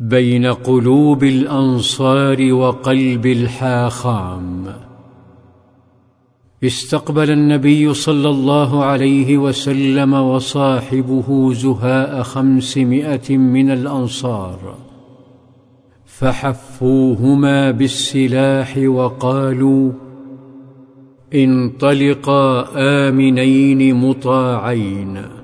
بين قلوب الأنصار وقلب الحاخام. استقبل النبي صلى الله عليه وسلم وصاحبه زهاء خمسمائة من الأنصار. فحفوهما بالسلاح وقالوا انطلقا آمنين مطاعين.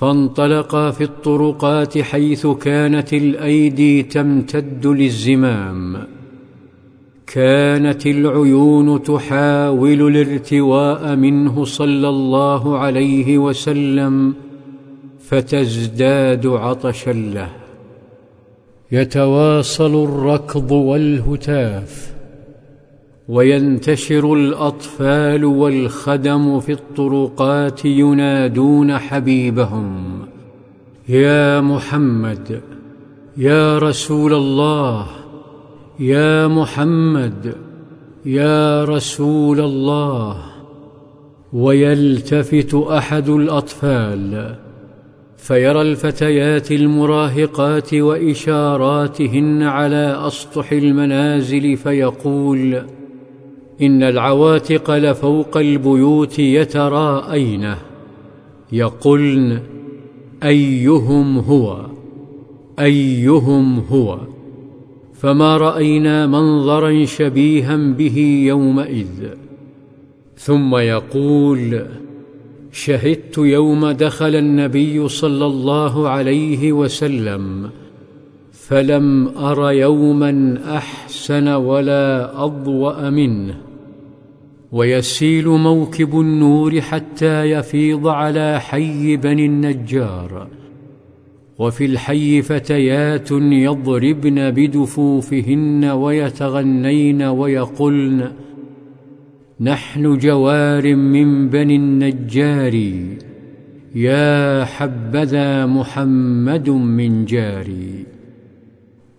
فانطلقا في الطرقات حيث كانت الأيدي تمتد للزمام. كانت العيون تحاول الارتواء منه صلى الله عليه وسلم فتزداد عطشا له. يتواصل الركض والهتاف. وينتشر الأطفال والخدم في الطرقات ينادون حبيبهم. يا محمد يا رسول الله يا محمد يا رسول الله. ويلتفت أحد الأطفال فيرى الفتيات المراهقات وإشاراتهن على أسطح المنازل فيقول إن العواتق لفوق البيوت يتراءين. يقولن أيهم هو؟ أيهم هو؟ فما رأينا منظرا شبيها به يومئذ. ثم يقول شهدت يوم دخل النبي صلى الله عليه وسلم فلم أر يوما أحسن ولا أضوأ منه. ويسيل موكب النور حتى يفيض على حي بني النجار. وفي الحي فتيات يضربن بدفوفهن ويتغنين ويقلن نحن جوار من بني النجار يا حبذا محمد من جاري.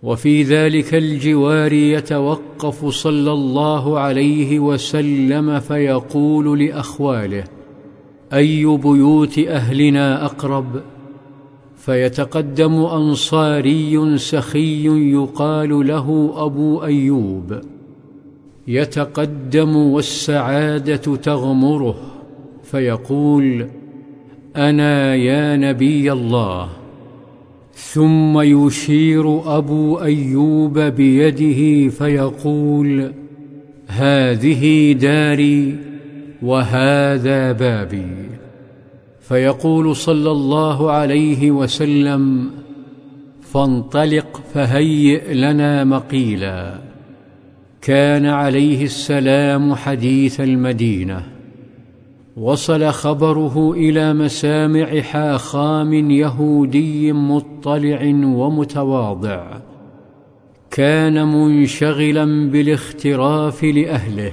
وفي ذلك الجوار يتوقف صلى الله عليه وسلم فيقول لأخواله أي بيوت أهلنا أقرب؟ فيتقدم أنصاري سخي يقال له أبو أيوب يتقدم والسعادة تغمره فيقول أنا يا نبي الله. ثم يشير أبو أيوب بيده فيقول هذه داري وهذا بابي. فيقول صلى الله عليه وسلم فانطلق فهيئ لنا مقيلا. كان عليه السلام حديث المدينة. وصل خبره إلى مسامع حاخام يهودي مطلع ومتواضع. كان منشغلا بالاختراف لأهله.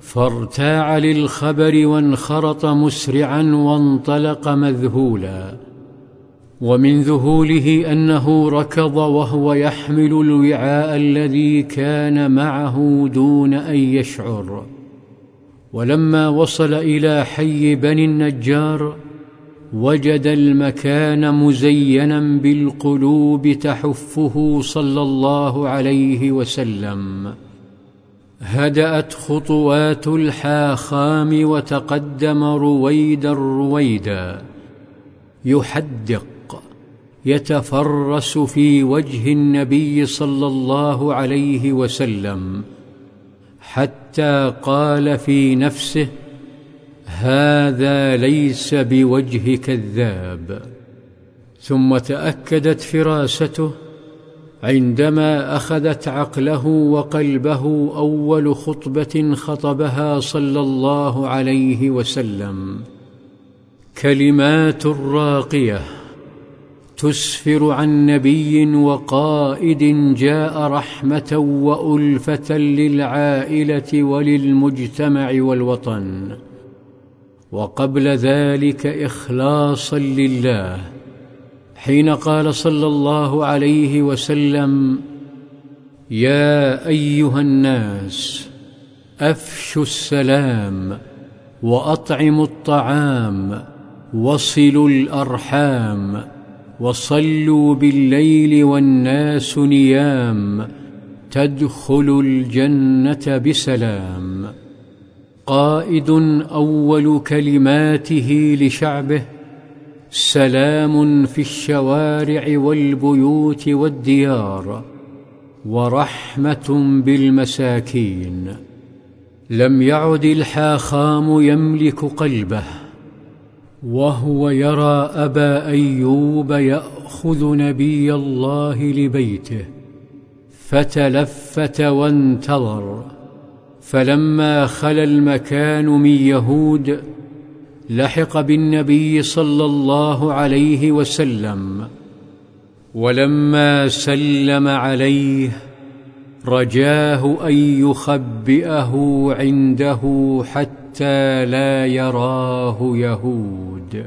فارتاع للخبر وانخرط مسرعا وانطلق مذهولا. ومن ذهوله أنه ركض وهو يحمل الوعاء الذي كان معه دون أن يشعر. ولما وصل إلى حي بني النجار وجد المكان مزينا بالقلوب تحفه صلى الله عليه وسلم. هدأت خطوات الحاخام وتقدم رويدا رويدا يحدق يتفرس في وجه النبي صلى الله عليه وسلم. حتى قال في نفسه هذا ليس بوجه كذاب. ثم تأكدت فراسته عندما أخذت عقله وقلبه أول خطبة خطبها صلى الله عليه وسلم كلمات راقية. تسفر عن نبي وقائد جاء رحمة وألفة للعائلة وللمجتمع والوطن. وقبل ذلك إخلاصا لله. حين قال صلى الله عليه وسلم يا أيها الناس أفشوا السلام وأطعموا الطعام وصلوا الأرحام وصلوا بالليل والناس نيام تدخل الجنة بسلام. قائد أول كلماته لشعبه سلام في الشوارع والبيوت والديار ورحمة بالمساكين. لم يعد الحاخام يملك قلبه. وهو يرى أبا أيوب يأخذ نبي الله لبيته فتلفت وانتظر فلما خلا المكان من يهود لحق بالنبي صلى الله عليه وسلم ولما سلم عليه رجاه أن يخبئه عنده حتى لا يراه يهود.